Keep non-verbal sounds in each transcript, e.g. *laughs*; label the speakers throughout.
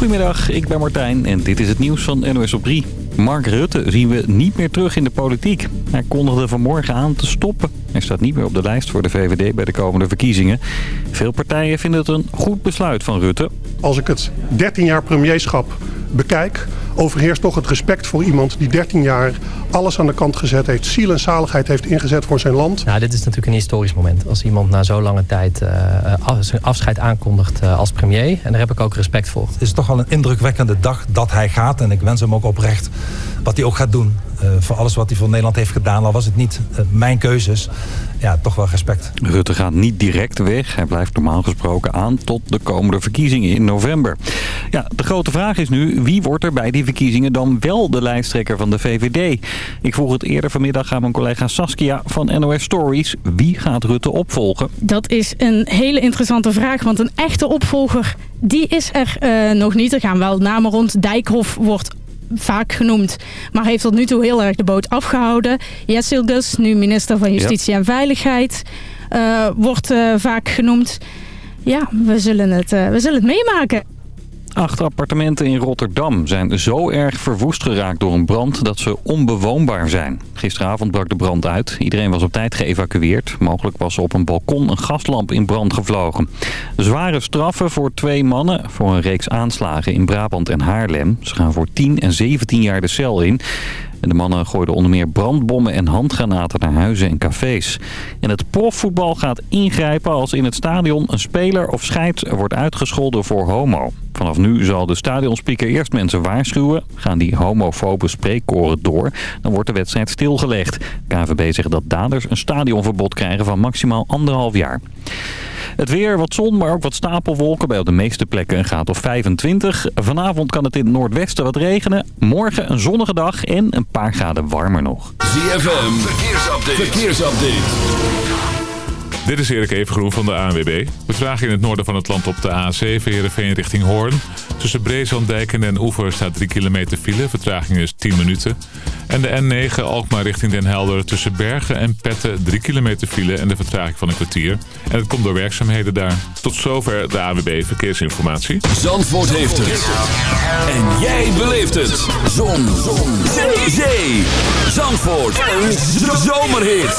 Speaker 1: Goedemiddag, ik ben Martijn en dit is het nieuws van NOS op 3. Mark Rutte zien we niet meer terug in de politiek. Hij kondigde vanmorgen aan te stoppen. Hij staat niet meer op de lijst voor de VVD bij de komende verkiezingen. Veel partijen vinden het een goed besluit van Rutte.
Speaker 2: Als ik het 13 jaar premierschap bekijk, overheerst toch het respect voor iemand die 13 jaar alles aan de kant gezet heeft, ziel en zaligheid heeft ingezet voor zijn land.
Speaker 3: Nou, dit is natuurlijk een historisch moment. Als iemand na zo lange tijd uh, zijn afscheid aankondigt uh, als premier. En daar heb ik ook respect voor.
Speaker 4: Het is toch wel een indrukwekkende dag dat hij gaat. En ik wens hem ook oprecht wat hij ook gaat doen. Uh, voor alles wat hij voor Nederland heeft gedaan. Al was het niet mijn keuzes. Ja, toch wel respect.
Speaker 1: Rutte gaat niet direct weg. Hij blijft normaal gesproken aan tot de komende verkiezingen in november. Ja, de grote vraag is nu, wie wordt er bij die verkiezingen dan wel de lijsttrekker van de VVD? Ik vroeg het eerder vanmiddag aan mijn collega Saskia van NOS Stories. Wie gaat Rutte opvolgen?
Speaker 5: Dat is een hele interessante vraag, want een echte opvolger die is er uh, nog niet. Er gaan wel namen rond. Dijkhoff wordt vaak genoemd. Maar heeft tot nu toe heel erg de boot afgehouden. Jessilgus, nu minister van Justitie ja. en Veiligheid, uh, wordt uh, vaak genoemd. Ja, we zullen het, uh, we zullen het meemaken.
Speaker 1: Acht appartementen in Rotterdam zijn zo erg verwoest geraakt door een brand dat ze onbewoonbaar zijn. Gisteravond brak de brand uit. Iedereen was op tijd geëvacueerd. Mogelijk was op een balkon een gaslamp in brand gevlogen. Zware straffen voor twee mannen voor een reeks aanslagen in Brabant en Haarlem. Ze gaan voor 10 en 17 jaar de cel in. De mannen gooiden onder meer brandbommen en handgranaten naar huizen en cafés. En het profvoetbal gaat ingrijpen als in het stadion een speler of scheids wordt uitgescholden voor homo. Vanaf nu zal de stadionspeaker eerst mensen waarschuwen. Gaan die homofobe spreekkoren door, dan wordt de wedstrijd stilgelegd. KVB zegt dat daders een stadionverbod krijgen van maximaal anderhalf jaar. Het weer, wat zon, maar ook wat stapelwolken. Bij op de meeste plekken een graad of 25. Vanavond kan het in het noordwesten wat regenen. Morgen een zonnige dag en een paar graden warmer nog.
Speaker 6: ZFM, verkeersupdate. verkeersupdate. Dit is Erik Evengroen van de ANWB. We vragen in het noorden van het land op de A7 Heerenveen richting Hoorn. Tussen Breeslanddijken en Oever staat 3 kilometer file. Vertraging is 10 minuten. En de N9 Alkmaar richting Den Helder tussen Bergen en Petten 3 kilometer file en de vertraging van een kwartier. En het komt door werkzaamheden daar. Tot zover de ANWB Verkeersinformatie.
Speaker 7: Zandvoort heeft het. En jij beleeft het. Zon. Zon. Zee. Zee. Zandvoort. Een zomerhit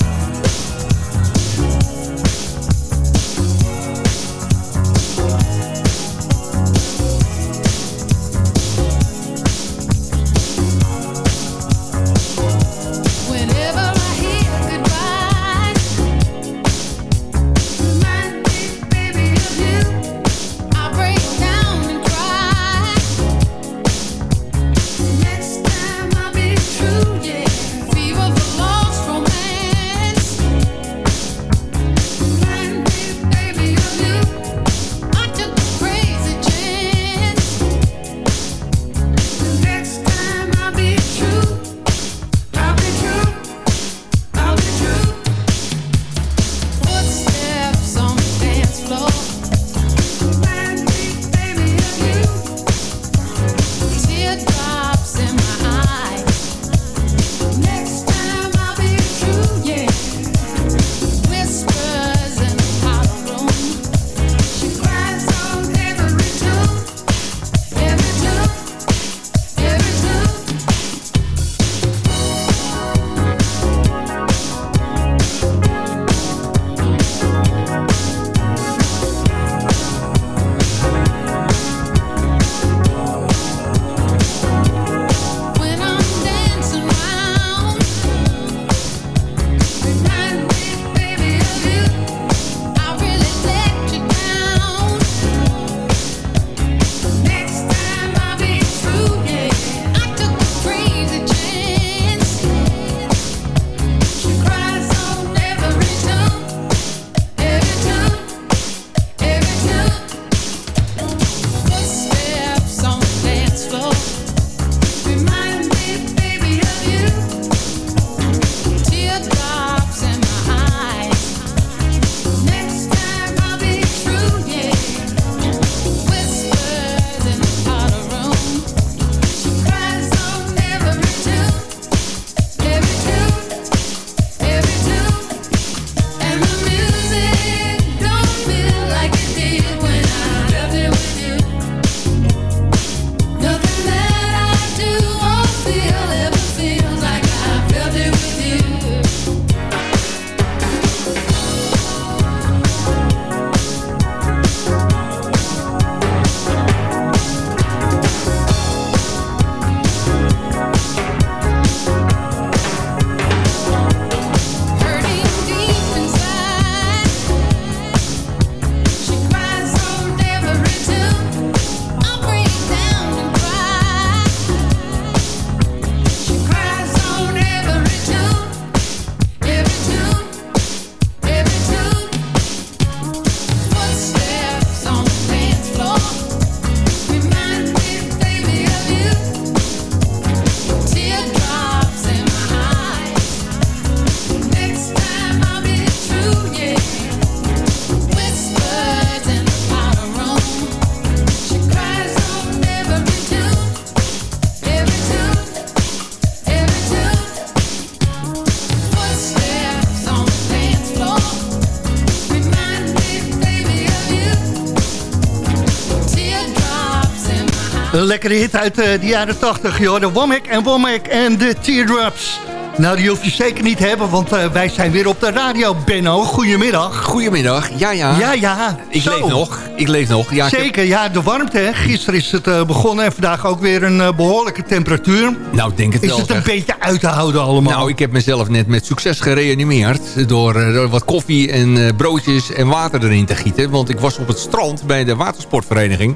Speaker 8: Lekkere hit uit de jaren 80, joh. De Womack en Womack en de Teardrops. Nou, die hoef je zeker niet te hebben, want uh, wij zijn weer op de radio. Benno, goedemiddag.
Speaker 9: Goedemiddag, ja, ja.
Speaker 8: Ja, ja.
Speaker 9: Ik leef nog, ik leef nog.
Speaker 8: Ja, zeker, ja, de warmte, hè. Gisteren is het uh, begonnen en vandaag ook weer een uh, behoorlijke temperatuur.
Speaker 9: Nou, ik denk het
Speaker 8: is
Speaker 9: wel.
Speaker 8: Is het een beetje uit te houden allemaal?
Speaker 9: Nou, ik heb mezelf net met succes gereanimeerd... door, door wat koffie en broodjes en water erin te gieten. Want ik was op het strand bij de watersportvereniging...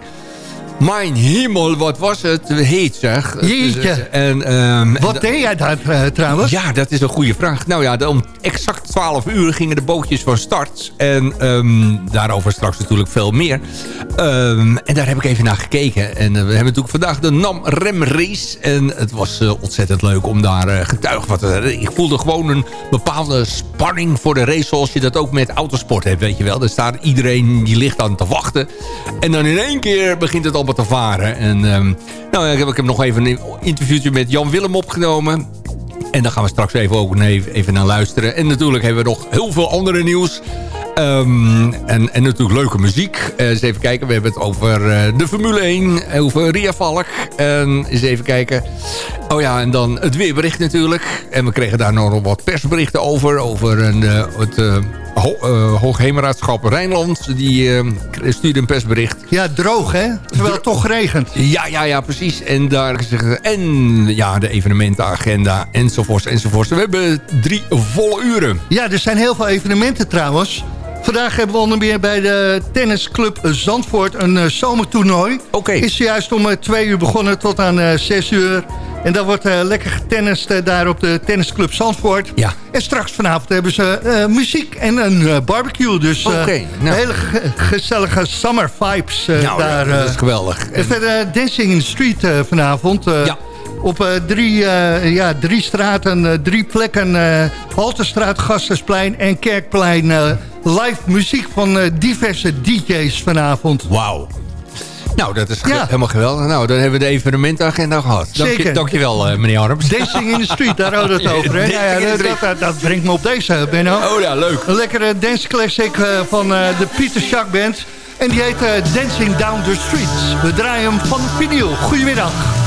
Speaker 9: Mijn hemel, wat was het heet zeg.
Speaker 8: Jeetje.
Speaker 9: En, um,
Speaker 8: wat deed jij daar uh, trouwens?
Speaker 9: Ja, dat is een goede vraag. Nou ja, om exact 12 uur gingen de bootjes van start. En um, daarover straks natuurlijk veel meer. Um, en daar heb ik even naar gekeken. En uh, we hebben natuurlijk vandaag de NAM Rem Race. En het was uh, ontzettend leuk om daar getuige van te Ik voelde gewoon een bepaalde spanning voor de race. Zoals je dat ook met autosport hebt, weet je wel. Er staat iedereen die ligt aan te wachten. En dan in één keer begint het al te varen. En um, nou, ik heb, ik heb nog even een interviewtje met Jan Willem opgenomen. En daar gaan we straks even, ook even naar luisteren. En natuurlijk hebben we nog heel veel andere nieuws. Um, en, en natuurlijk leuke muziek. Uh, eens even kijken, we hebben het over uh, de Formule 1, over Ria Valk. En eens even kijken. Oh ja, en dan het weerbericht natuurlijk. En we kregen daar nog wat persberichten over. Over een, uh, het Ho uh, Hoogheemraadschap Rijnland. Die uh, stuurde een persbericht.
Speaker 8: Ja, droog hè? Terwijl het toch regent.
Speaker 9: Ja, ja, ja, precies. En daar En ja, de evenementenagenda enzovoorts enzovoorts. We hebben drie volle uren.
Speaker 8: Ja, er zijn heel veel evenementen trouwens. Vandaag hebben we onder meer bij de tennisclub Zandvoort een uh, zomertoernooi.
Speaker 9: Oké. Okay.
Speaker 8: Is juist om uh, twee uur begonnen tot aan uh, zes uur. En dan wordt uh, lekker getennist uh, daar op de tennisclub Zandvoort.
Speaker 9: Ja.
Speaker 8: En straks vanavond hebben ze uh, muziek en een barbecue. Dus
Speaker 9: okay, nou.
Speaker 8: hele gezellige summer vibes
Speaker 9: nou,
Speaker 8: daar.
Speaker 9: dat is geweldig.
Speaker 8: En verder Dancing in the Street vanavond.
Speaker 9: ja.
Speaker 8: Op drie, ja, drie straten, drie plekken. Halterstraat, Gastersplein en Kerkplein. live muziek van diverse DJ's vanavond.
Speaker 9: Wauw. Nou, dat is ja. helemaal geweldig. Nou, dan hebben we de evenementenagenda gehad. Dank
Speaker 8: Zeker.
Speaker 9: Je, dankjewel, uh, meneer Arms.
Speaker 8: Dancing in the street, daar hadden we het *laughs* over. Hè? Ja, ja, dat, dat, dat, brengt me op deze, Benno.
Speaker 9: Oh ja, leuk.
Speaker 8: Een lekkere dance classic uh, van uh, de Pieter Schack Band. En die heet Dancing Down the Streets. We draaien hem van vinyl. Goedemiddag.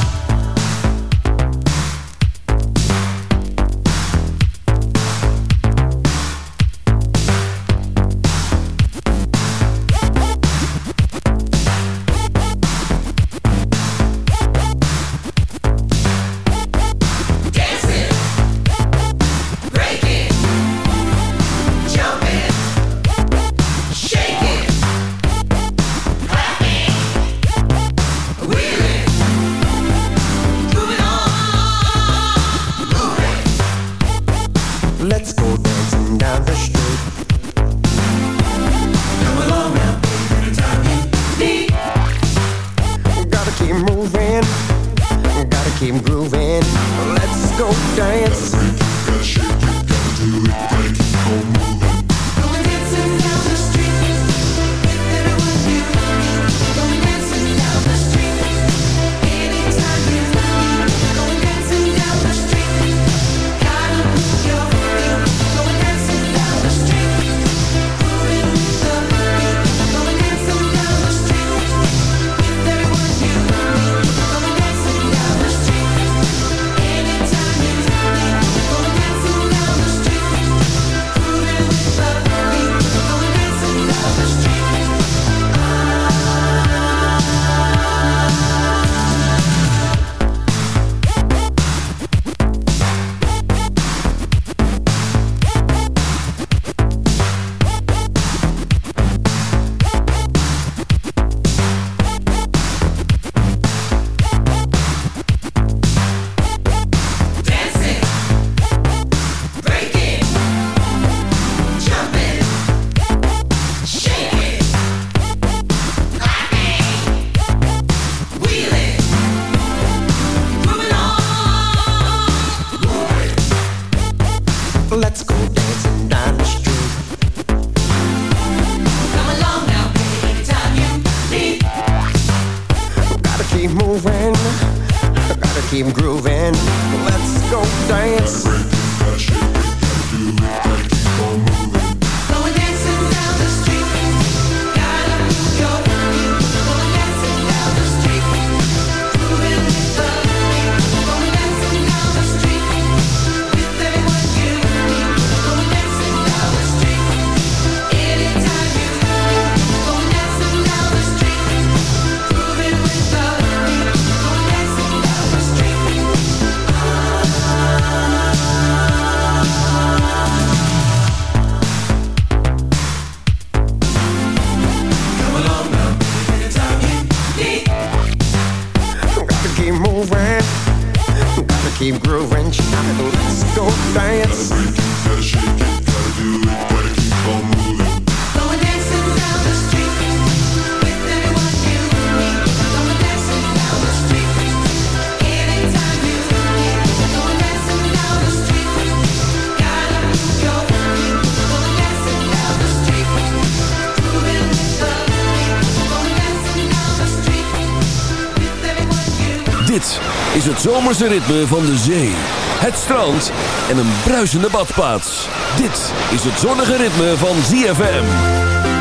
Speaker 7: Zomerse ritme van de zee, het strand en een bruisende badplaats. Dit is het zonnige ritme van ZFM.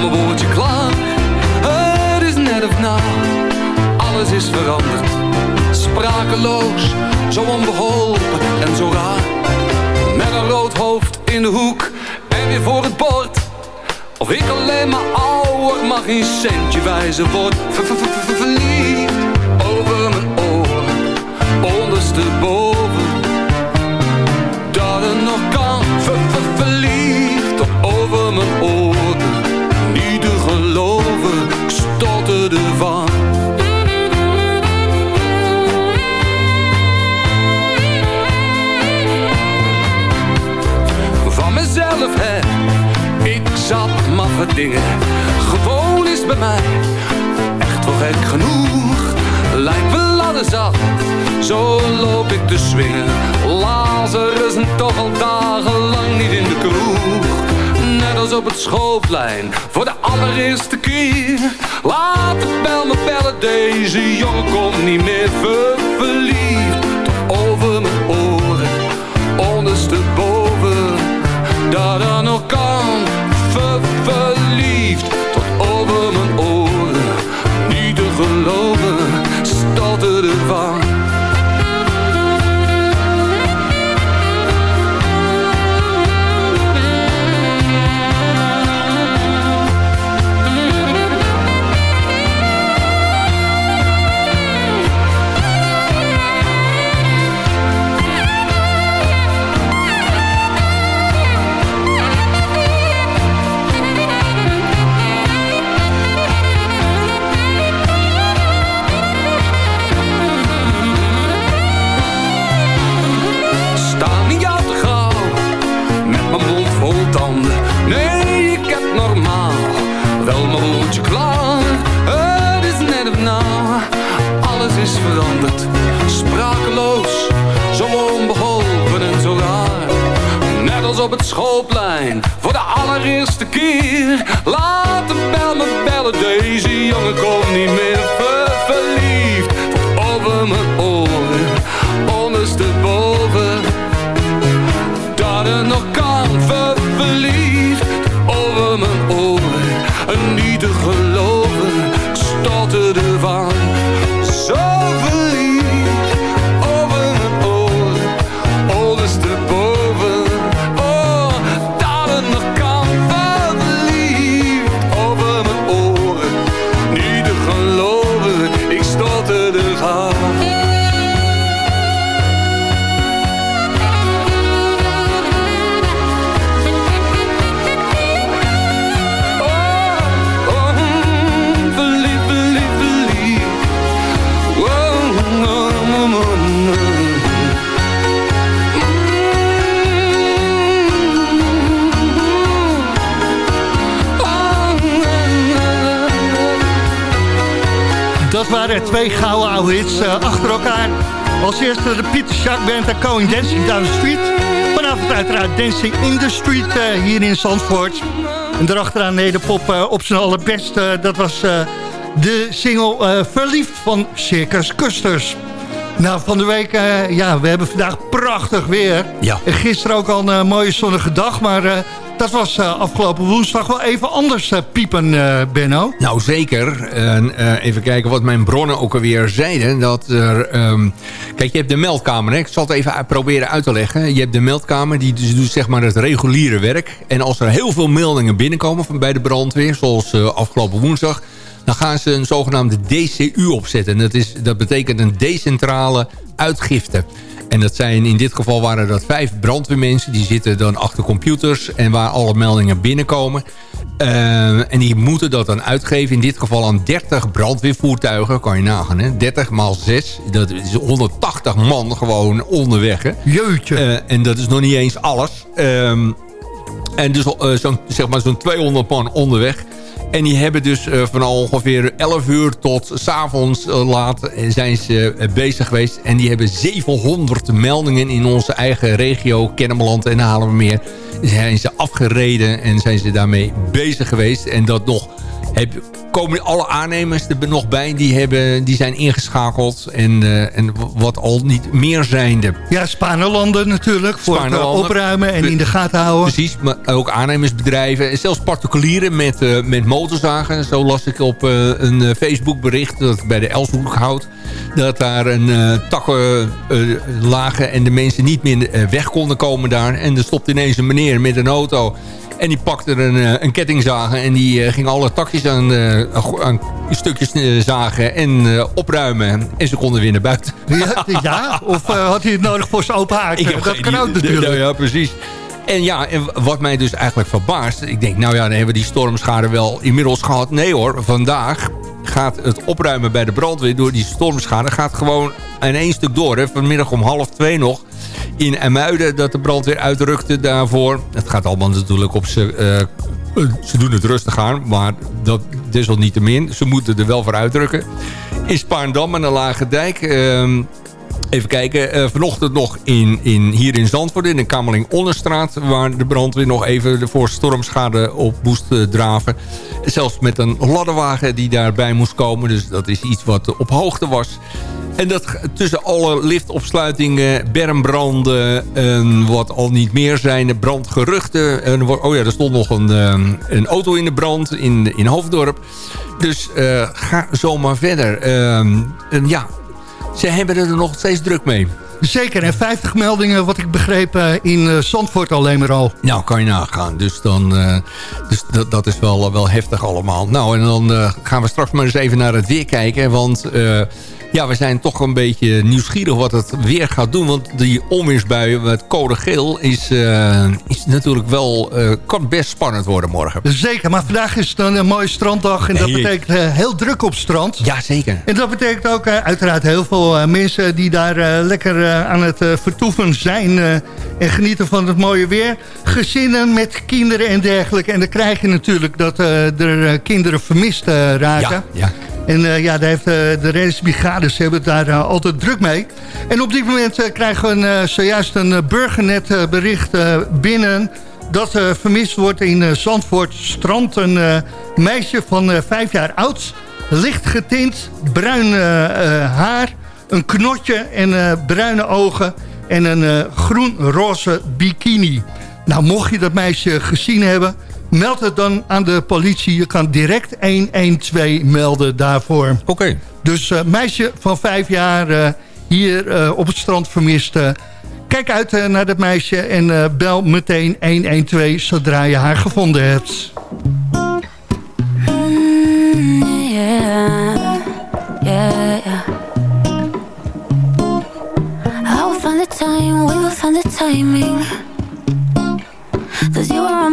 Speaker 10: Mijn woordje klaar. Het is net of na, alles is veranderd. Sprakeloos, zo onbeholpen en zo raar. Met een rood hoofd in de hoek en weer voor het bord. Of ik alleen maar ouder mag geen centje wijzen word. Ver, ver, ver, ver- Verliefd over mijn oren, ondersteboven dat het nog kan. Ver, ver, verliefd over mijn oren. Van. Mezelf, hè, ik zat maffe dingen. Gewoon is bij mij echt wel gek genoeg. Lijkt ladder zat, zo loop ik te swingen. Lazarus en toch al dagenlang niet in de kroeg. Net als op het schoolplein, voor de allereerste keer. Laat de bel me bellen, deze jongen komt niet meer ver verliefd. Tot over mijn oren, ondersteboven. Dat er nog kan, alles is veranderd. Sprakeloos, zo onbeholpen en zo raar. Net als op het schoolplein, voor de allereerste keer. Laat de bel me bellen, deze jongen komt niet meer ver verliefd. Over mijn oren, ondersteboven
Speaker 8: Twee gouden oude hits eh, achter elkaar. Als eerste de Pieter Schaak Band en Going Dancing Down the Street. Vanavond uiteraard Dancing in the Street eh, hier in Zandvoort. En daarachteraan Nederpop uh, op zijn allerbest. dat was de single Verliefd van Circus Custers. Nou, van de week, uh, ja, we hebben vandaag prachtig weer.
Speaker 9: Ja.
Speaker 8: En gisteren ook al een mooie zonnige dag, maar uh, dat was uh, afgelopen woensdag wel even anders piepen, Benno.
Speaker 9: Nou, zeker. even kijken wat mijn bronnen ook alweer zeiden. Dat er, um, kijk, je hebt de meldkamer, hè? ik zal het even proberen uit te leggen. Je hebt de meldkamer, die dus doet zeg maar het reguliere werk. En als er heel veel meldingen binnenkomen van bij de brandweer, zoals afgelopen woensdag dan gaan ze een zogenaamde DCU opzetten. Dat, is, dat betekent een decentrale uitgifte. En dat zijn in dit geval waren dat vijf brandweermensen. Die zitten dan achter computers en waar alle meldingen binnenkomen. Uh, en die moeten dat dan uitgeven. In dit geval aan 30 brandweervoertuigen. Kan je nagaan, hè? 30 maal 6. Dat is 180 man gewoon onderweg. Hè?
Speaker 8: Jeutje.
Speaker 9: Uh, en dat is nog niet eens alles. Um, En dus uh, zo'n zeg maar zo'n 200 man onderweg. En die hebben dus uh, van ongeveer 11 uur tot s'avonds uh, laat zijn ze bezig geweest. En die hebben 700 meldingen in onze eigen regio, Kennemerland en Haarlemmermeer. Zijn ze afgereden en zijn ze daarmee bezig geweest. En dat nog heb, komen alle aannemers er nog bij. Die, hebben, die zijn ingeschakeld. En, uh, en wat al niet meer zijnde.
Speaker 8: Ja, Spanelanden natuurlijk. Voor het uh, opruimen en in de gaten houden.
Speaker 9: Precies, maar ook aannemersbedrijven. En zelfs particulieren met, uh, met motorzagen. Zo las ik op een Facebook bericht dat bij de Elshoek houdt. Dat daar een takken lagen en de mensen niet meer weg konden komen daar. En er stopt ineens een meneer met een auto en die pakte een, eh, een kettingzagen en die uh, ging alle takjes aan, uh, aan stukjes zagen en opruimen. En ze konden weer naar buiten.
Speaker 8: Ja, ja? of had hij het nodig voor zijn open haak? *laughs* Dat kan ook natuurlijk.
Speaker 9: Ja, ja, precies. En ja, en wat mij dus eigenlijk verbaast... ik denk, nou ja, dan hebben we die stormschade wel inmiddels gehad. Nee hoor, vandaag gaat het opruimen bij de brandweer... door die stormschade gaat gewoon in één stuk door. Hè. Vanmiddag om half twee nog in Emuiden dat de brandweer uitrukte daarvoor. Het gaat allemaal natuurlijk op ze... Uh, ze doen het rustig aan, maar dat desalniettemin. Ze moeten er wel voor uitdrukken. In Spaarndam en de Lage Dijk... Uh, Even kijken, uh, vanochtend nog in, in, hier in Zandvoort, in de Kamerling-Onderstraat... waar de brandweer nog even voor stormschade op moest draven. Zelfs met een ladderwagen die daarbij moest komen. Dus dat is iets wat op hoogte was. En dat tussen alle liftopsluitingen, bermbranden... en wat al niet meer zijn, brandgeruchten... En, oh ja, er stond nog een, um, een auto in de brand in, in Hoofddorp. Dus uh, ga zomaar verder. Um, en ja, ze hebben er nog steeds druk mee.
Speaker 8: Zeker, en 50 meldingen wat ik begreep in Zandvoort alleen maar al.
Speaker 9: Nou, kan je nagaan. Dus, dan, uh, dus dat, dat is wel, wel heftig allemaal. Nou, en dan gaan we straks maar eens even naar het weer kijken. Want ja, we zijn toch een beetje nieuwsgierig wat het weer gaat doen. Want die onweersbuien met code geel is, uh, is natuurlijk wel... Uh, kan best spannend worden morgen.
Speaker 8: Zeker, maar vandaag is het een mooie stranddag. En dat betekent uh, heel druk op strand.
Speaker 9: Ja, zeker.
Speaker 8: En dat betekent ook uiteraard heel veel mensen die daar lekker aan het vertoeven zijn. en genieten van het mooie weer. Gezinnen met kinderen en dergelijke. En dan krijg je natuurlijk dat er kinderen vermist raken.
Speaker 9: Ja, ja.
Speaker 8: En uh, ja, daar uh, de reddingsbrigades hebben daar uh, altijd druk mee. En op dit moment krijgen we zojuist een burgernetbericht binnen... dat vermist wordt in Zandvoort Strand. Een meisje van vijf jaar oud, licht getint, bruin haar... een knotje en bruine ogen en een groen-roze bikini. Nou, mocht je dat meisje gezien hebben meld het dan aan de politie. Je kan direct 112 melden daarvoor.
Speaker 9: Oké.
Speaker 8: Dus uh, meisje van vijf jaar uh, hier uh, op het strand vermist. kijk uit naar dat meisje en bel meteen 112 zodra je haar gevonden hebt. Mm, yeah, yeah, yeah. I will find the time, we will find the timing.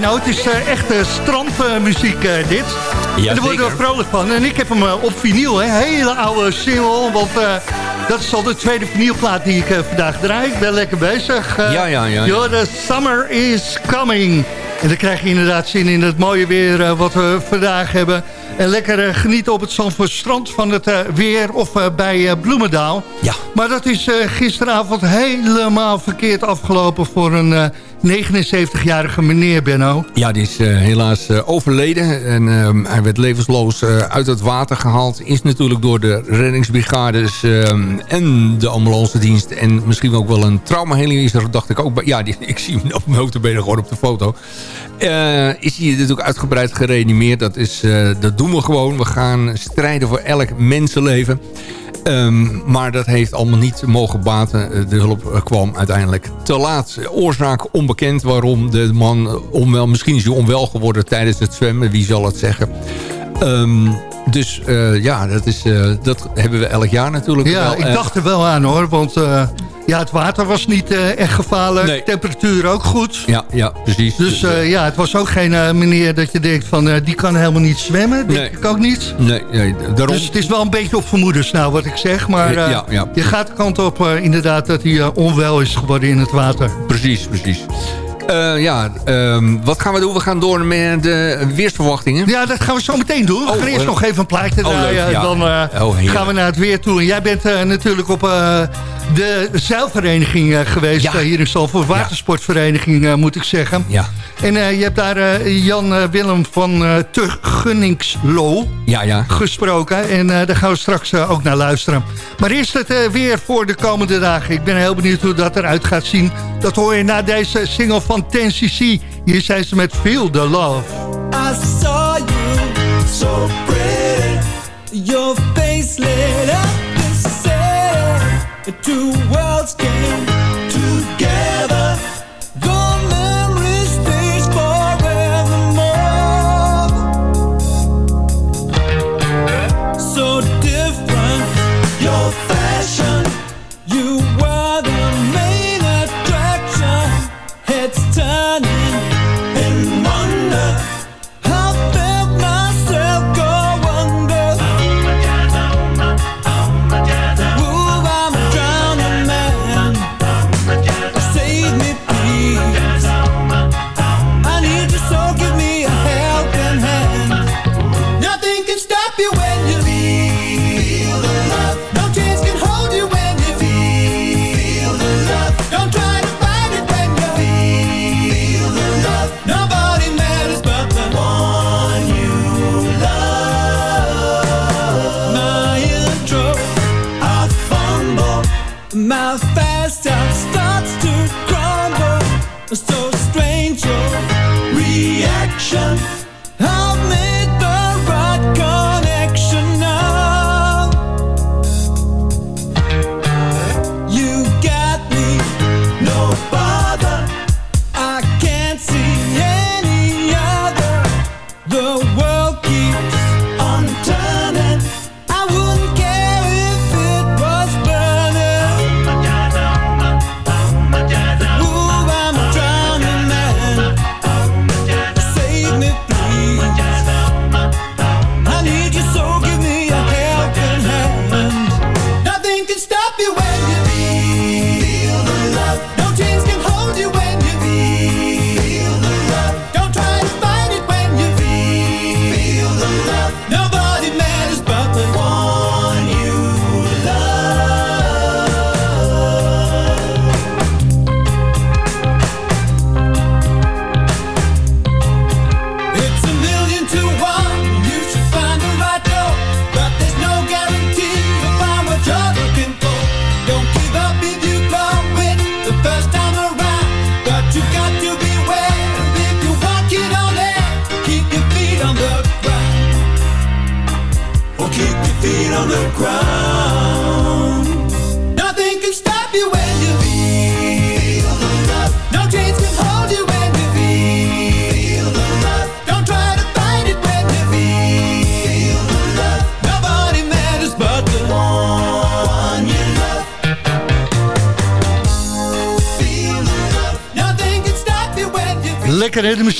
Speaker 8: Benno. Het is eh, strandmuziek eh, dit. en daar worden we
Speaker 9: zeker.
Speaker 8: vrolijk van. En ik heb hem eh, op vinyl, hè. hele oude single. Want eh, dat is al de tweede vinylplaat die ik eh, vandaag draai. Ik ben lekker bezig. Eh,
Speaker 9: Ja, ja, ja, ja.
Speaker 8: The summer is coming. En dan krijg je inderdaad zin in het mooie weer eh, wat we vandaag hebben. En lekker eh, genieten op het Zandvoortstrand van het eh, weer of eh, bij eh, Bloemendaal.
Speaker 9: Ja.
Speaker 8: Maar dat is eh, gisteravond helemaal verkeerd afgelopen voor een eh, 79-jarige meneer, Benno.
Speaker 9: Ja, die is eh, helaas eh, overleden. En ehm, hij werd levensloos eh, uit het water gehaald. Is natuurlijk door de reddingsbrigades ehm, en de ambulance dienst... en misschien ook wel een traumaheling is er, dacht ik ook. Ja, die, *laughs* ik zie hem op notabene gewoon op de foto. Is hij natuurlijk uitgebreid gereanimeerd. Dat, is, dat doen we gewoon. We gaan strijden voor elk mensenleven. Ehm, maar dat heeft allemaal niet mogen baten. Eh, De hulp eh, kwam uiteindelijk te laat. Oorzaak onbekend waarom de man eh, onwel... Misschien is hij onwel geworden tijdens het zwemmen. Wie zal het zeggen? Ehm, dus eh, ja, dat, is, eh, dat hebben we elk jaar natuurlijk
Speaker 8: Ja,
Speaker 9: wel.
Speaker 8: ik
Speaker 9: Eh,
Speaker 8: dacht er wel aan hoor, want ja, het water was niet echt gevaarlijk.
Speaker 9: Nee.
Speaker 8: Temperatuur ook goed.
Speaker 9: Ja, ja precies.
Speaker 8: Dus eh, ja, het was ook geen meneer dat je denkt van die kan helemaal niet zwemmen. Denk
Speaker 9: Nee.
Speaker 8: ik ook niet.
Speaker 9: nee, nee, daarom...
Speaker 8: Dus het is wel een beetje op vermoedens nou wat ik zeg. Maar
Speaker 9: Ja, ja.
Speaker 8: je gaat de kant op inderdaad dat hij onwel is geworden in het water.
Speaker 9: Precies, precies. Eh, ja, ehm, wat gaan we doen? We gaan door met de weersverwachtingen.
Speaker 8: Ja, dat gaan we zo meteen doen. We
Speaker 9: Oh,
Speaker 8: gaan eerst
Speaker 9: eh,
Speaker 8: nog even een plaatje
Speaker 9: oh,
Speaker 8: draaien.
Speaker 9: ja.
Speaker 8: Dan eh,
Speaker 9: Oh,
Speaker 8: gaan we naar het weer toe. En jij bent natuurlijk op de zeilvereniging geweest
Speaker 9: Ja.
Speaker 8: hier in Zalvoort. Watersportvereniging moet ik zeggen.
Speaker 9: Ja.
Speaker 8: En je hebt daar Jan Willem van Te Gunningslo
Speaker 9: Ja, ja.
Speaker 8: gesproken. En daar gaan we straks ook naar luisteren. Maar eerst het weer voor de komende dagen. Ik ben heel benieuwd hoe dat eruit gaat zien. Dat hoor je na deze single van 10cc. Hier zijn ze met Feel the Love.
Speaker 11: I saw you so pretty. Your face lit up the city. Two worlds came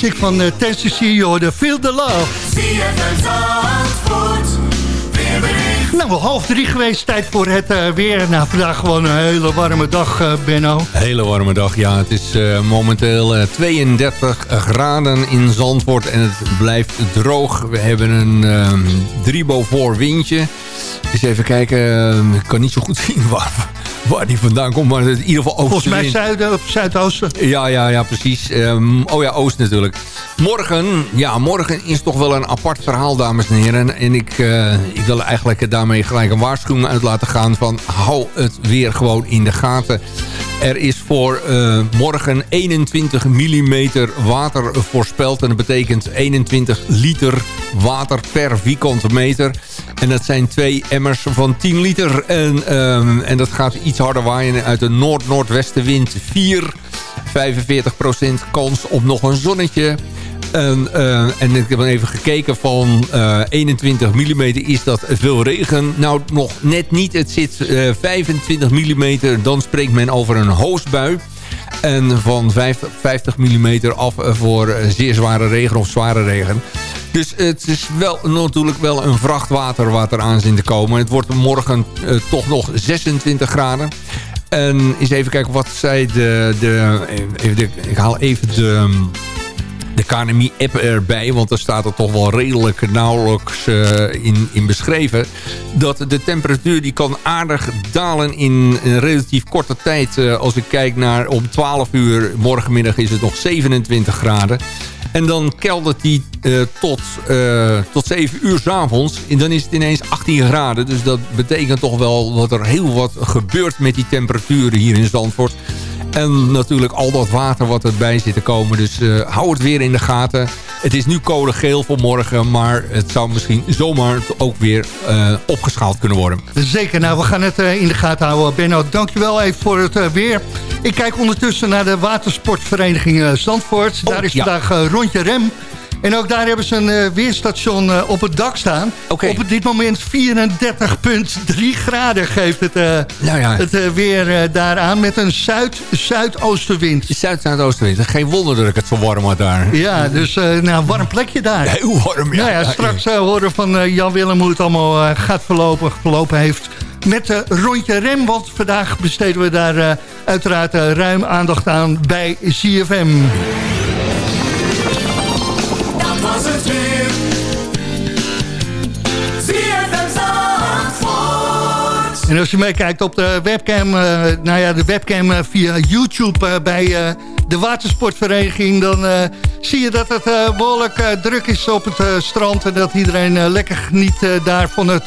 Speaker 8: muziek van uh, 10cc, je hoorde Feel the Love. Nou, half drie geweest, tijd voor het eh, weer. Nou, vandaag gewoon een hele warme dag, eh, Benno.
Speaker 9: Hele warme dag, ja. Het is eh, momenteel eh, 32 graden in Zandvoort en het blijft droog. We hebben een ehm driebo voor windje. Eens even kijken, ik kan niet zo goed *laughs* zien waar, waar die vandaan komt. Maar in ieder geval
Speaker 8: Volgens mij zuiden of zuidoosten.
Speaker 9: Ja, ja, ja, precies. Ehm, oh ja, Oost natuurlijk. Morgen, ja, morgen is toch wel een apart verhaal, dames en heren. En ik, eh, ik wil eigenlijk daarmee gelijk een waarschuwing uit laten gaan van... hou het weer gewoon in de gaten. Er is voor eh, morgen 21 mm water voorspeld. En dat betekent 21 liter water per vierkante meter. En dat zijn twee emmers van 10 liter. En, ehm, en dat gaat iets harder waaien uit de noord-noordwestenwind 4. 45% kans op nog een zonnetje. En, eh, en ik heb even gekeken van eh, 21 mm is dat veel regen. Nou, nog net niet. Het zit eh, 25 mm. Dan spreekt men over een hoosbui. En van 50, 50 mm af voor eh, zeer zware regen of zware regen. Dus het is wel natuurlijk wel een vrachtwater wat eraan zit te komen. Het wordt morgen eh, toch nog 26 graden. En eens even kijken wat zij de... de, even de ik haal even de, de KNMI-app erbij. Want daar staat er toch wel redelijk nauwelijks eh, in, in beschreven. Dat de temperatuur die kan aardig dalen in een relatief korte tijd. Eh, als ik kijk naar om 12 uur morgenmiddag is het nog 27 graden. En dan keldert die eh, tot, tot 7 uur s avonds. En dan is het ineens 18 graden. Dus dat betekent toch wel dat er heel wat gebeurt met die temperaturen hier in Zandvoort. En natuurlijk al dat water wat erbij zit te komen. Dus eh, hou het weer in de gaten. Het is nu code geel voor morgen. Maar het zou misschien zomaar ook weer eh, opgeschaald kunnen worden.
Speaker 8: Zeker, nou we gaan het eh, in de gaten houden. Benno, dankjewel even voor het weer. Ik kijk ondertussen naar de watersportvereniging Zandvoort. Daar is
Speaker 9: ja.
Speaker 8: vandaag rondje rem. En ook daar hebben ze een eh, weerstation eh, op het dak staan. Op dit moment 34,3 graden geeft het, eh,
Speaker 9: Nou ja.
Speaker 8: het weer daaraan met een zuid-zuidoostenwind.
Speaker 9: Zuid-zuidoostenwind. Geen wonder dat ik het zo warm had daar.
Speaker 8: Ja, dus nou, een warm plekje daar.
Speaker 9: Heel warm, ja.
Speaker 8: Nou ja, straks horen we van Jan Willem hoe het allemaal gaat verlopen, verlopen heeft met de rondje rem. Want vandaag besteden we daar uiteraard ruim aandacht aan bij CFM. En als je meekijkt op de webcam, eh, nou ja, de webcam eh, via YouTube eh, bij de watersportvereniging, dan zie je dat het eh, behoorlijk eh, druk is op het strand en dat iedereen lekker geniet daar van het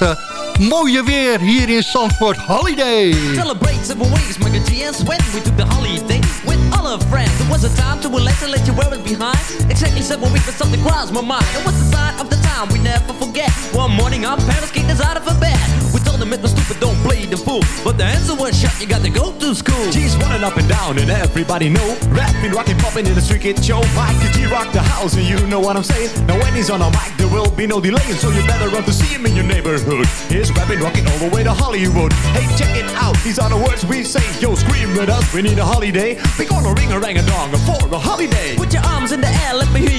Speaker 8: mooie weer hier in Zandvoort Holiday.
Speaker 12: Celebrate several ways, good GS when we took the holiday with all our friends. It was a time to relax and let you wear it behind. Exactly seven weeks, but something crossed my mind. It was the sign of the time we never forget. One morning, our parents kicked us out of a bed. Told them was stupid, don't play the fool. But the answer was shut, you got to go to school.
Speaker 13: G's running up and down and everybody know. Rapping, rocking, popping in the street kid show. Mike G rock the house and you know what I'm saying. Now when he's on a mic there will be no delay So you better run to see him in your neighborhood. He's rapping, rocking all the way to Hollywood. Hey check it out, these are the words we say. Yo scream with us, we need a holiday. We gonna ring a rang a dong for a holiday.
Speaker 12: Put your arms in the air, let me hear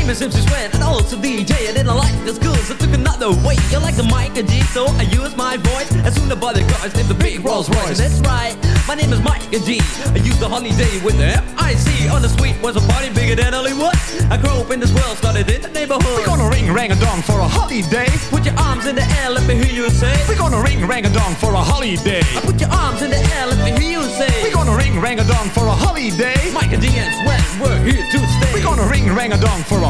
Speaker 12: name is MC Swen and also DJ I didn't like the school so took another way. You like the mic and G so I use my voice. As soon as bodyguards named the big Rolls Royce. That's right, my name is Mike and G. I used the holiday with the M-I-C On the suite was a party bigger than Hollywood. I grew up in this world, started in the neighborhood.
Speaker 13: We're gonna ring rang a dong for a holiday.
Speaker 12: Put your arms in the air, let me hear you say.
Speaker 13: We're gonna ring rang a dong for a holiday.
Speaker 12: Put your arms in the air, let me hear you say.
Speaker 13: We're gonna ring rang a dong for a holiday.
Speaker 12: Mike and G and Swen, we're here to stay.
Speaker 13: We're gonna ring rang a dong for a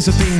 Speaker 13: is a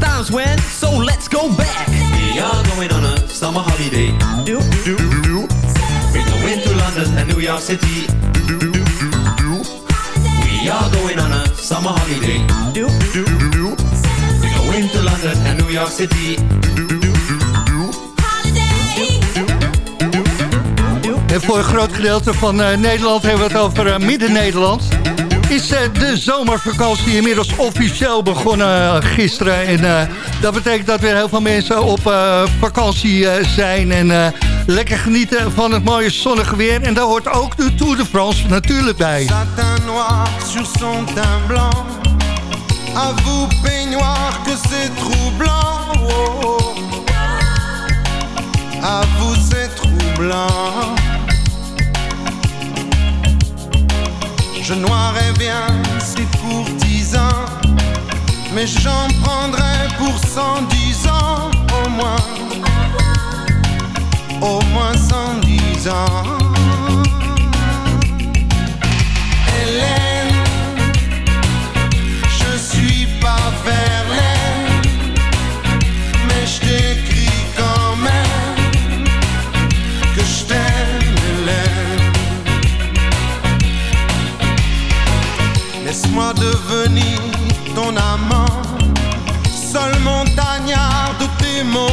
Speaker 12: times when, so let's go back.
Speaker 14: We are going on a summer holiday.
Speaker 12: Do, do, do.
Speaker 14: We're going to London and New York City. We are going on a summer holiday.
Speaker 12: Do, do, do.
Speaker 14: We're going to London and New York City.
Speaker 8: En voor een groot gedeelte van eh, Nederland hebben we het over eh, Midden-Nederland. Is eh, de zomervakantie inmiddels officieel begonnen gisteren. En eh, dat betekent dat weer heel veel mensen op eh, vakantie zijn. En lekker genieten van het mooie zonnige weer. En daar hoort ook de Tour de France natuurlijk bij.
Speaker 15: Satin noir sur son teint blanc. Vous peignoir que c'est troublant. Oh, oh. À vous c'est troublant. Je noirais bien ces courtisans, mais j'en prendrais pour 110 ans au moins. Au moins 110 ans. Hélène, je suis pas Verlaine, Laisse-moi devenir ton amant, seul montagnard de tes monts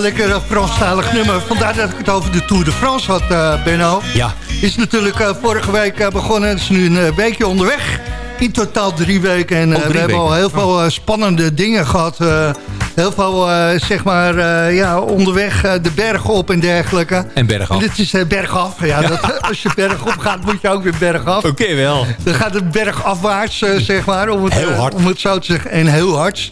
Speaker 8: lekker een Franstalig nummer. Vandaar dat ik het over de Tour de France had, eh Benno.
Speaker 9: Ja.
Speaker 8: Is natuurlijk eh, vorige week eh, begonnen. Het is nu een eh, weekje onderweg. In totaal drie weken. En eh,
Speaker 9: Oh, drie
Speaker 8: we hebben al heel veel eh, spannende dingen gehad. eh, heel veel, eh, zeg maar, eh, ja, onderweg eh, de bergen op en dergelijke.
Speaker 9: En bergaf.
Speaker 8: En dit is eh, bergaf. Ja, Dat, *laughs* als je bergop gaat, moet je ook weer bergaf.
Speaker 9: Oké, wel.
Speaker 8: Dan gaat het bergafwaarts, eh, zeg maar. Om het,
Speaker 9: Heel
Speaker 8: eh,
Speaker 9: hard.
Speaker 8: om het zo te zeggen. En heel hard.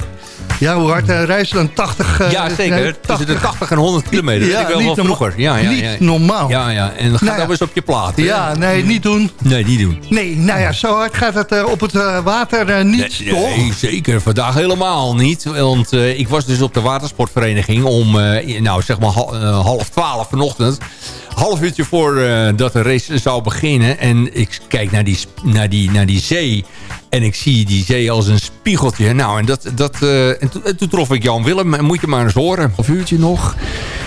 Speaker 8: Ja, hoe hard uh, reizen dan? 80? Uh,
Speaker 9: ja, zeker.
Speaker 8: nee,
Speaker 9: Tussen de 80 en 100 kilometer.
Speaker 8: Ja,
Speaker 9: dat ik wel
Speaker 8: niet
Speaker 9: vroeger. Ja, ja,
Speaker 8: niet
Speaker 9: ja.
Speaker 8: normaal.
Speaker 9: Ja, ja. En dan gaat
Speaker 8: Nou
Speaker 9: dat eens op je plaat. hè?
Speaker 8: Ja, nee, niet doen.
Speaker 9: Nee, niet doen.
Speaker 8: Nee, nou ja, zo hard gaat het uh, op het water niet,
Speaker 9: Nee,
Speaker 8: toch?
Speaker 9: nee, zeker. Vandaag helemaal niet. Want eh, ik was dus op de watersportvereniging om, eh, nou zeg maar hal- eh, half twaalf vanochtend. Half uurtje voor eh, dat de race zou beginnen. En ik kijk naar die, naar die, naar die zee. En ik zie die zee als een spiegeltje. Nou, en, dat, dat, eh, en, to- en toen trof ik Jan Willem. En moet je maar eens horen. Of uurtje nog.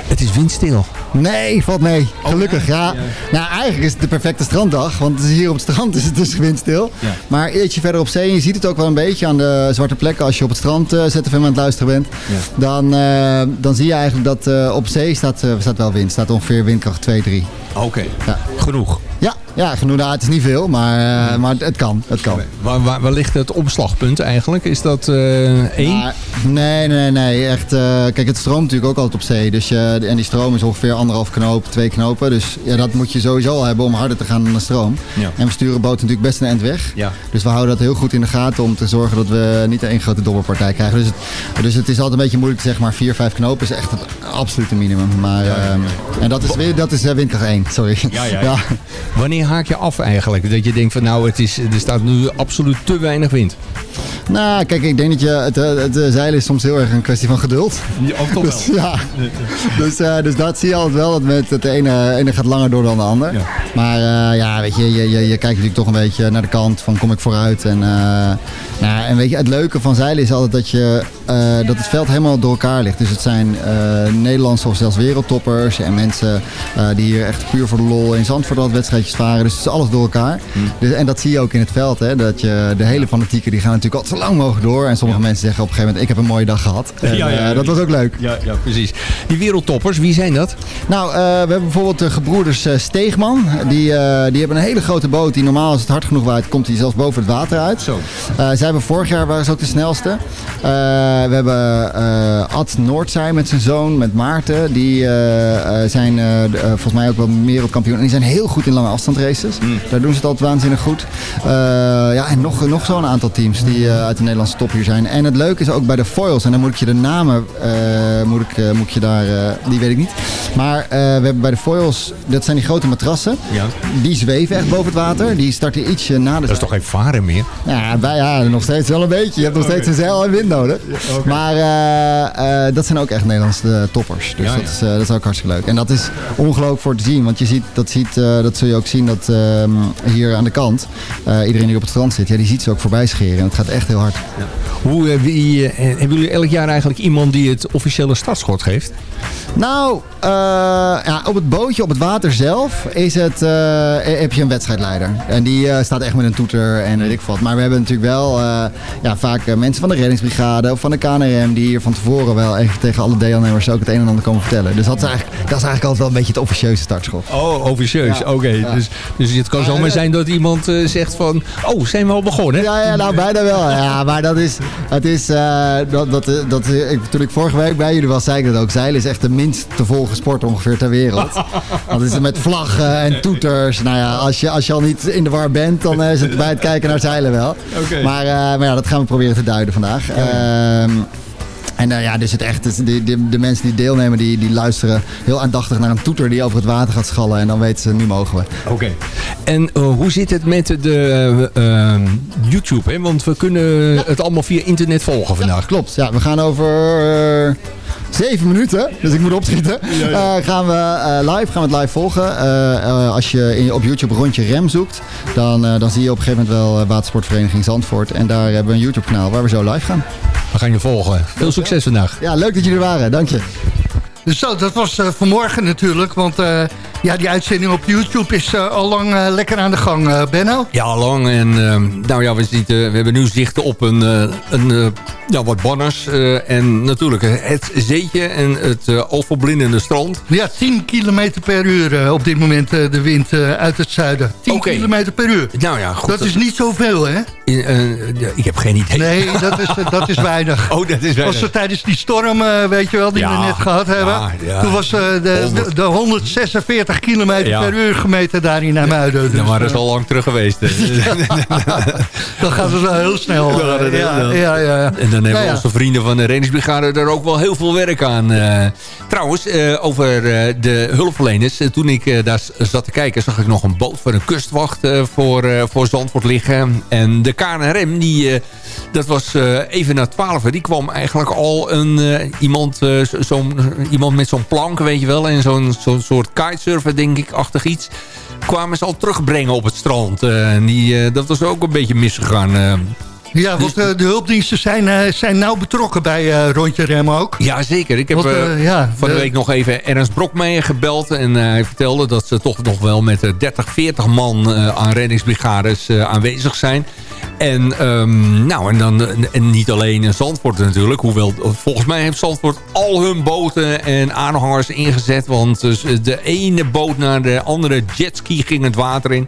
Speaker 9: Het is windstil.
Speaker 16: Nee, valt mee. Gelukkig, ja. Nou, eigenlijk is het de perfecte stranddag. Want het is hier op het strand *laughs* is het dus windstil.
Speaker 9: Ja.
Speaker 16: Maar ietsje verder op zee, en je ziet het ook wel een beetje aan de zwarte plekken. Als je op het strand eh ZFM aan het luisteren bent. Dan, eh, dan zie je eigenlijk dat eh, op zee staat, eh, staat wel wind. Staat ongeveer windkracht 2, 3.
Speaker 9: Oké,
Speaker 16: Ja.
Speaker 9: genoeg.
Speaker 16: Ja, ja genoeg. Nou, het is niet veel, maar, eh, maar het kan. Het kan.
Speaker 9: Waar, waar, waar ligt het omslagpunt eigenlijk? Is dat eh één?
Speaker 16: Maar- nee, nee, nee. Echt, eh, kijk, het stroomt natuurlijk ook altijd op zee. Dus, en die stroom is ongeveer anderhalf knoop, twee knopen. Dus ja, dat moet je sowieso al hebben om harder te gaan dan de stroom.
Speaker 9: Ja.
Speaker 16: En we sturen boten natuurlijk best een eind weg.
Speaker 9: Ja.
Speaker 16: Dus we houden dat heel goed in de gaten om te zorgen dat we niet één grote dobberpartij krijgen. Dus het, dus het is altijd een beetje moeilijk te zeggen, maar vier, vijf knopen is echt het absolute minimum. Maar, ehm, En dat is, weer- dat is windkracht 1, sorry.
Speaker 9: Ja, ja, ja. Wanneer haak je af eigenlijk? Dat je denkt van nou, het is, er staat nu absoluut te weinig wind.
Speaker 16: Nou, kijk, ik denk dat je, het, eh, het, eh, zeilen is soms heel erg een kwestie van geduld.
Speaker 9: ook toch
Speaker 16: Dus, *laughs* ja. dus, eh, dus dat zie je altijd wel. Dat met het ene, ene gaat langer door dan de ander. Maar ja, weet je, je, je, je kijkt natuurlijk toch een beetje naar de kant van kom ik vooruit. En, nou, en weet je, het leuke van zeilen is altijd dat, je, dat het veld helemaal door elkaar ligt. Dus het zijn Nederlandse of zelfs wereldtoppers en mensen die hier echt puur voor de lol in Zandvoort wat Dus het is alles door elkaar. Dus, en dat zie je ook in het veld. Hè, dat je, de hele fanatieken die gaan natuurlijk altijd zo lang mogelijk door. En sommige mensen zeggen op een gegeven moment ik heb een mooie dag gehad. En,
Speaker 9: Ja, ja, ja.
Speaker 16: eh, dat was ook leuk.
Speaker 9: Ja, ja, precies. Die wereldtoppers, wie zijn dat?
Speaker 16: Nou, eh, we hebben bijvoorbeeld de gebroeders eh, Steegman. Die, eh, die hebben een hele grote boot die normaal als het hard genoeg waait, komt die zelfs boven het water uit.
Speaker 9: Zo.
Speaker 16: Eh, zij hebben vorig jaar waren ze ook de snelste. Eh, we hebben eh, Ad Noordzij met zijn zoon, met Maarten. Die eh, eh, zijn eh, eh, volgens mij ook wel wereldkampioen. En die zijn heel goed in lange afstandsraces. Daar doen ze het altijd waanzinnig goed. Eh, ja, en nog, nog zo'n aantal teams die eh, uit de Nederlandse top hier zijn. En het leuke is ook bij de foils. En dan moet ik je de namen, eh, moet, ik, moet je daar, die weet ik niet. Maar we hebben bij de foils, dat zijn die grote matrassen.
Speaker 9: Ja.
Speaker 16: Die zweven echt boven het water. Die starten ietsje na de
Speaker 9: Dat is toch geen varen meer?
Speaker 16: ja, bij, ja, nog steeds wel een beetje. Je hebt nog steeds een zeil en wind nodig. Maar dat zijn ook echt Nederlandse toppers. Dus
Speaker 9: Ja,
Speaker 16: dat. Is, dat is ook hartstikke leuk. En dat is ongelooflijk voor te zien. Want je ziet, dat, ziet, dat zul je ook zien dat ehm, hier aan de kant... eh, iedereen die op het strand zit, ja, die ziet ze ook voorbij scheren. En het gaat echt heel hard.
Speaker 9: Hoe, eh, wie, eh, hebben jullie elk jaar eigenlijk iemand die het officiële startschot geeft?
Speaker 16: Nou, ja, op het bootje, op het water zelf, is het, heb je een wedstrijdleider. En die staat echt met een toeter en weet ik wat. Maar we hebben natuurlijk wel ja, vaak mensen van de reddingsbrigade of van de KNRM... die hier van tevoren wel even tegen alle deelnemers ook het een en ander komen vertellen. Dus dat is eigenlijk, dat is eigenlijk altijd wel een beetje het officieuze startschot.
Speaker 9: Oh, officieus.
Speaker 16: Ja.
Speaker 9: Oké.
Speaker 16: Ja.
Speaker 9: Dus, dus het kan zomaar zijn dat iemand eh, zegt van... Oh, zijn we al begonnen?
Speaker 16: Ja, ja, nou bijna wel. Ja, maar dat is, het is eh, dat, dat, dat, ik, toen ik vorige week bij jullie was, zei ik dat ook. Zeilen is echt de minst te volgen sport ongeveer ter wereld. Dat is met vlaggen en toeters. Nou ja, als je, als je al niet in de war bent, dan eh, is het bij het kijken naar zeilen wel. Maar, eh, maar ja, dat gaan we proberen te duiden vandaag. Ehm, en eh, ja, dus het echt, de, de, de mensen die deelnemen, die, die luisteren heel aandachtig naar een toeter die over het water gaat schallen. En dan weten ze, nu mogen we.
Speaker 9: Oké. En eh, hoe zit het met de eh, eh, YouTube? Hè? Want we kunnen het allemaal via internet volgen vandaag.
Speaker 16: Klopt, ja, we gaan over zeven minuten, dus ik moet opschieten. Eh, gaan we eh, live, gaan we het live volgen. Eh, eh, als je in, op YouTube rondje rem zoekt, dan, eh, dan zie je op een gegeven moment wel Watersportvereniging Zandvoort. En daar hebben we een YouTube kanaal waar we zo live gaan.
Speaker 9: We gaan je volgen. Veel succes vandaag.
Speaker 16: Ja, leuk dat jullie er waren, dank je.
Speaker 8: Dus zo, dat was eh, vanmorgen natuurlijk. Want eh, ja, die uitzending op YouTube is eh, al lang lekker aan de gang, Benno.
Speaker 9: Ja, lang. En ehm, nou ja, we, zitten, we hebben nu zicht op een, een, ja, wat banners. en natuurlijk het zeetje en het overblindende strand.
Speaker 8: Ja, 10 kilometer per uur op dit moment de wind uit het zuiden. 10
Speaker 9: Oké.
Speaker 8: kilometer per uur.
Speaker 9: Nou ja, goed.
Speaker 8: Dat is niet zoveel, hè?
Speaker 9: Eh, ik heb geen idee.
Speaker 8: Nee, dat is, eh, dat is weinig. *laughs*
Speaker 9: Oh, dat is
Speaker 8: Was
Speaker 9: weinig.
Speaker 8: er tijdens die storm, eh, weet je wel, die
Speaker 9: Ja,
Speaker 8: we net gehad hebben.
Speaker 9: ja, ja.
Speaker 8: Toen was de, de,
Speaker 9: 100.
Speaker 8: de 30 kilometer
Speaker 9: Ja.
Speaker 8: per uur gemeten daar in.
Speaker 9: Ja,
Speaker 8: Dus,
Speaker 9: maar dat is al lang terug geweest. *laughs*
Speaker 8: dan gaat het wel heel snel. Ja, ja, ja.
Speaker 9: En dan hebben
Speaker 8: ja.
Speaker 9: onze vrienden van de reddingsbrigade er ook wel heel veel werk aan. Trouwens, eh, over eh, de hulpverleners. Eh, toen ik daar zat te kijken, zag ik nog een boot van een kustwacht voor, voor Zandvoort liggen. En de KNRM, die, dat was even na twaalf. Die kwam eigenlijk al een, iemand, zo- iemand met zo'n plank, weet je wel. En zo'n zo'n soort kitesurfer, denk ik, achtig iets. Kwamen ze al terugbrengen op het strand. En die, dat was ook een beetje misgegaan. eh.
Speaker 8: Ja, want eh, de hulpdiensten zijn, eh, zijn nauw betrokken bij eh, Rondje Rem ook.
Speaker 9: Ja, zeker. Ik heb
Speaker 8: Want, ja,
Speaker 9: van de week nog even Ernst Brokmeijer gebeld. En hij vertelde dat ze toch nog wel met eh, 30, 40 man aan reddingsbrigades aanwezig zijn. En, ehm, nou, en, dan, en niet alleen in Zandvoort natuurlijk. Hoewel, volgens mij heeft Zandvoort al hun boten en aanhangers ingezet. Want dus de ene boot naar de andere jetski ging het water in.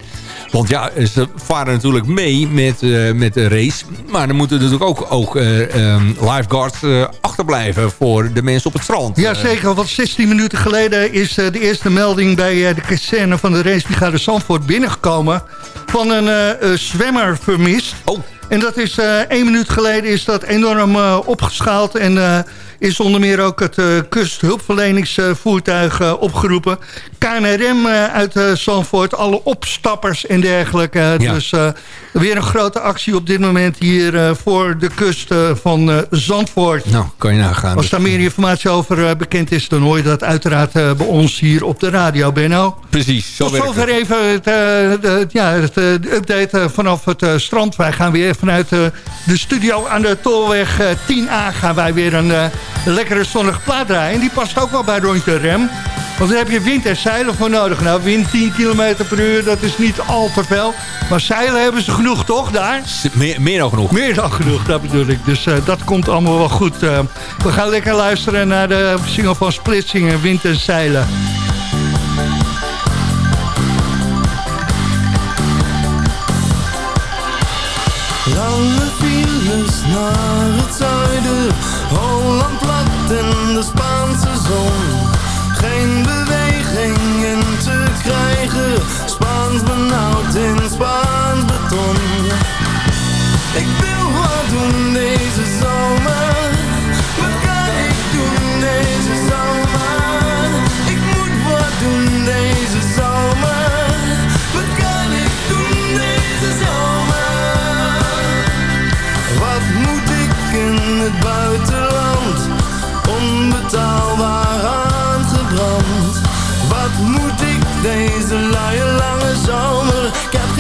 Speaker 9: Want ja, ze varen natuurlijk mee met, met de race. Maar er moeten natuurlijk ook, ook ehm, lifeguards eh, achterblijven voor de mensen op het strand.
Speaker 8: Ja, zeker. Want 16 minuten geleden is eh, de eerste melding bij de kazerne van de racebrigade Zandvoort binnengekomen. Van een zwemmer vermist.
Speaker 9: Oh.
Speaker 8: En dat is eh één minuut geleden is dat enorm eh, opgeschaald. En is onder meer ook het kusthulpverleningsvoertuig opgeroepen. KNRM eh, uit eh, Zandvoort, alle opstappers en dergelijke.
Speaker 9: Ja.
Speaker 8: Dus eh, weer een grote actie op dit moment hier voor de kust van Zandvoort.
Speaker 9: Nou, kan je nagaan.
Speaker 8: Als daar meer informatie over bekend is, dan hoor je dat uiteraard bij ons hier op de radio, Benno.
Speaker 9: Precies, zo
Speaker 8: Tot zover even het, de, ja, het, update vanaf het strand. Wij gaan weer vanuit de studio aan de Tolweg eh, 10A gaan wij weer een lekkere zonnige plaat draaien. En die past ook wel bij Rondje Rem. Want daar heb je wind en zeilen voor nodig. Nou, wind 10 km per uur, dat is niet al te veel. Maar zeilen hebben ze genoeg, toch, daar?
Speaker 9: Meer, meer dan genoeg.
Speaker 8: Meer dan genoeg, dat bedoel ik. Dus eh, dat komt allemaal wel goed. Eh, we gaan lekker luisteren naar de single van Splitsingen, Wind en Zeilen.
Speaker 17: Lange files naar het zuiden, Holland plat en de Spaanse zon. Krijgen, Spaans benauwd in Spaans beton. Ik wil wat doen deze zomer, wat kan ik doen deze zomer? Ik moet wat doen deze zomer, wat kan ik doen deze zomer? Wat moet ik in het buitenland? Onbetaalbaar deze luie lange zomer? Ik heb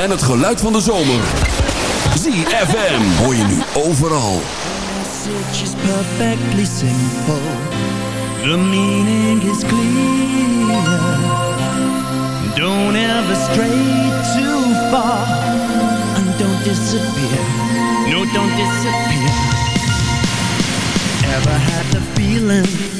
Speaker 17: en het
Speaker 7: geluid van de zomer. ZFM hoor je nu overal.
Speaker 17: is perfectly simple. The meaning is clear. Don't ever stray too far. And don't disappear. No, don't disappear. Ever had the feeling?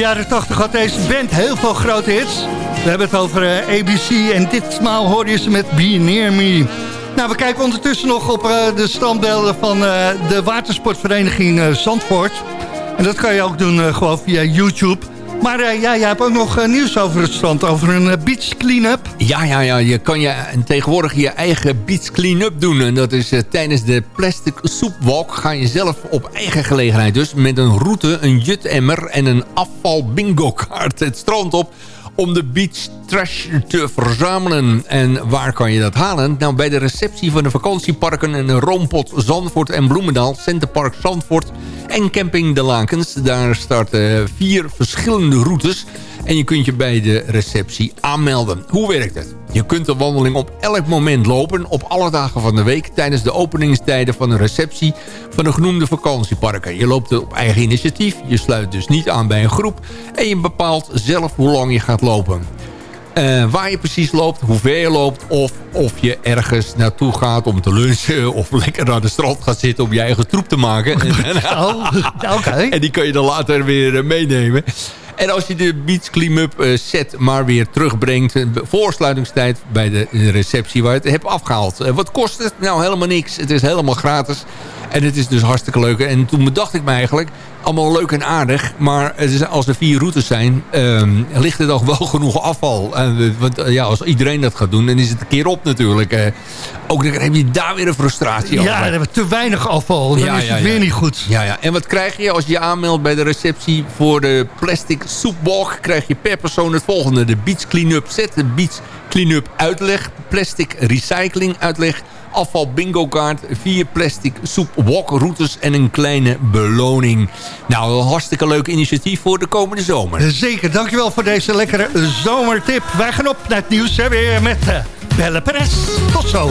Speaker 8: Jaren 80 had deze band heel veel grote hits. We hebben het over eh, ABC en ditmaal hoor je ze met Be Near Me. Nou, we kijken ondertussen nog op eh, de standbeelden van eh, de watersportvereniging Zandvoort. En dat kan je ook doen gewoon via YouTube. Maar eh, ja, jij hebt ook nog eh, nieuws over het strand, over een eh, beach clean-up.
Speaker 9: Ja, ja, ja. Je kan je tegenwoordig je eigen beach clean-up doen. En dat is tijdens de plastic soepwalk ga je zelf op eigen gelegenheid dus... met een route, een jutemmer en een afval bingo kaart het strand op om de beach trash te verzamelen. En waar kan je dat halen? Nou, bij de receptie van de vakantieparken en de Roompot Zandvoort en Bloemendaal... Centerpark Zandvoort en Camping De Lakens. Daar starten vier verschillende routes... En je kunt je bij de receptie aanmelden. Hoe werkt het? Je kunt de wandeling op elk moment lopen... op alle dagen van de week... tijdens de openingstijden van de receptie... van de genoemde vakantieparken. Je loopt op eigen initiatief. Je sluit dus niet aan bij een groep. En je bepaalt zelf hoe lang je gaat lopen. Eh, waar je precies loopt, hoe ver je loopt... of of je ergens naartoe gaat om te lunchen... *laughs* of lekker naar de strand gaat zitten om je eigen troep te maken. *laughs* *laughs*
Speaker 8: oh, oké.
Speaker 9: En die kan je dan later weer eh, meenemen. En als je de Beach Clean-up eh, set maar weer terugbrengt... eh, voor sluitingstijd bij de receptie waar je het hebt afgehaald. Eh, wat kost het? Nou, helemaal niks. Het is helemaal gratis. En het is dus hartstikke leuk. En toen bedacht ik me eigenlijk, allemaal leuk en aardig. Maar als er vier routes zijn, ehm, ligt er toch wel *laughs* genoeg afval. Want eh, ja, als iedereen dat gaat doen, dan is het een keer op natuurlijk. Ook dan heb je daar weer een frustratie
Speaker 8: Ja,
Speaker 9: over.
Speaker 8: dan hebben we te weinig afval. Dan is het weer niet goed.
Speaker 9: Ja, ja. En wat krijg je als je je aanmeldt bij de receptie voor de plastic soepwalk? Krijg je per persoon het volgende. De Beach Cleanup set, de Beach Cleanup uitleg, plastic recycling uitleg, afval bingo kaart, vier plastic soepwalk routes en een kleine beloning. Nou, een hartstikke leuk initiatief voor de komende zomer.
Speaker 8: Zeker, dankjewel voor deze lekkere zomertip. Wij gaan op naar het nieuws hè, weer met eh, Belle Perez. Tot zo.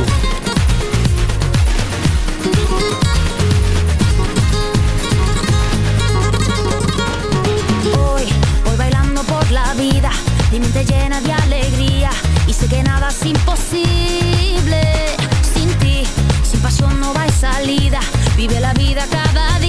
Speaker 18: Vida, mi mente llena de alegría y sé que nada es imposible. paso no va hay salida. Vive la vida cada día.